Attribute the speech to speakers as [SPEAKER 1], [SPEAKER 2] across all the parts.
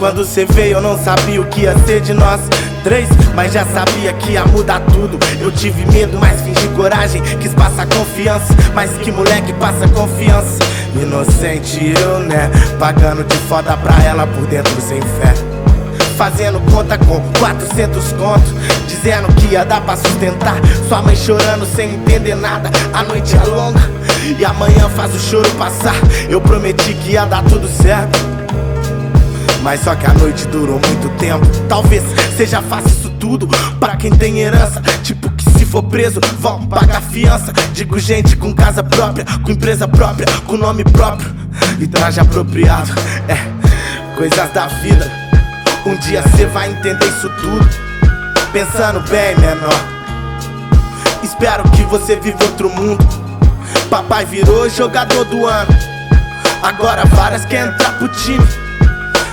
[SPEAKER 1] Quando cê veio eu não sabia o que ia ser de nós três Mas já sabia que ia mudar tudo. Eu tive medo, mas fingi coragem Quis passar confiança, mas que moleque passa confiança. Inocente eu, né? Pagando de foda pra ela por dentro sem fé. Fazendo conta com 400 contos Dizendo que ia dar pra sustentar. Sua mãe chorando sem entender nada A noite é longa e amanhã faz o choro passar. Eu prometi que ia dar tudo certo mas só que a noite durou muito tempo. Talvez seja fácil isso tudo para quem tem herança. Tipo que se for preso, vão pagar fiança. Digo gente com casa própria, com empresa própria, com nome próprio e traje apropriado. É, coisas da vida. Um dia cê vai entender isso tudo. Pensando bem, menor. Espero que você viva outro mundo. Papai virou jogador do ano. Agora várias querem entrar pro time.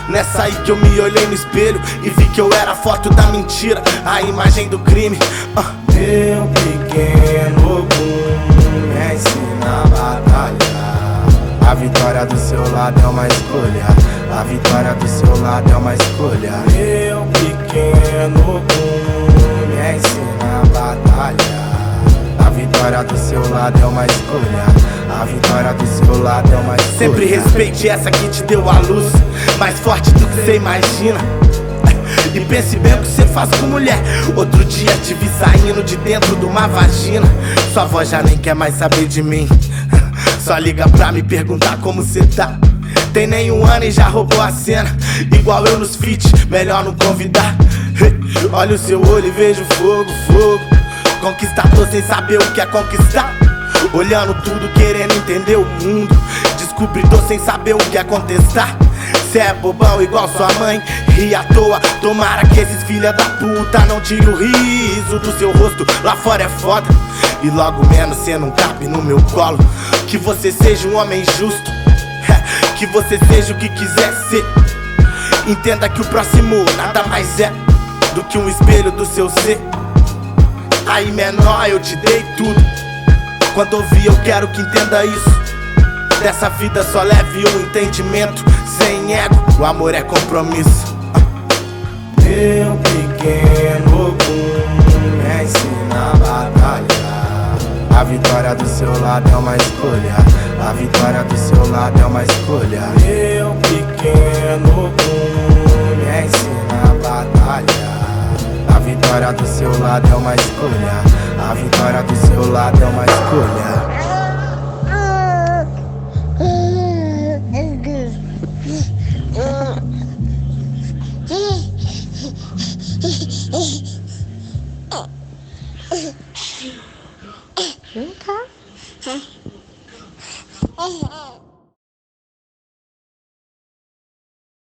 [SPEAKER 1] Nessa aí que eu me olhei no espelho e vi que eu era a foto da mentira, a imagem do crime. Uh.
[SPEAKER 2] Meu pequeno boom me ensina a batalhar. A vitória do seu lado é uma escolha. A vitória do seu lado é uma escolha. Meu pequeno boom me ensina a batalhar. A vitória do seu lado é uma escolha. A vitória do seu lado é uma escolha.
[SPEAKER 1] Sempre respeite essa que te deu a luz, mais forte do que você imagina. E pense bem o que você faz com mulher. Outro dia te vi saindo de dentro de uma vagina. Sua voz já nem quer mais saber de mim. Só liga pra me perguntar como cê tá. Tem nem um ano e já roubou a cena. Igual eu nos feats, melhor não convidar. Olha o seu olho e vejo fogo, fogo. Conquistador sem saber o que é conquistar. Olhando tudo, querendo entender o mundo. Descobridor sem saber o que é contestar. Cê é bobão igual sua mãe, ri à toa. Tomara que esses filha da puta não tire o riso do seu rosto. Lá fora é foda. E logo menos cê não cabe no meu colo. Que você seja um homem justo. Que você seja o que quiser ser. Entenda que o próximo nada mais é do que um espelho do seu ser. Aí menor eu te dei tudo. Quando ouvir eu quero que entenda isso. Dessa vida só leve um entendimento. Sem ego, o amor é compromisso.
[SPEAKER 2] Meu pequeno boom me ensina a batalhar. A vitória do seu lado é uma escolha. A vitória do seu lado é uma escolha. Meu pequeno boom me ensina a batalhar. A vitória do seu lado é uma escolha. A vitória do seu lado é uma escolha.
[SPEAKER 3] 谁他？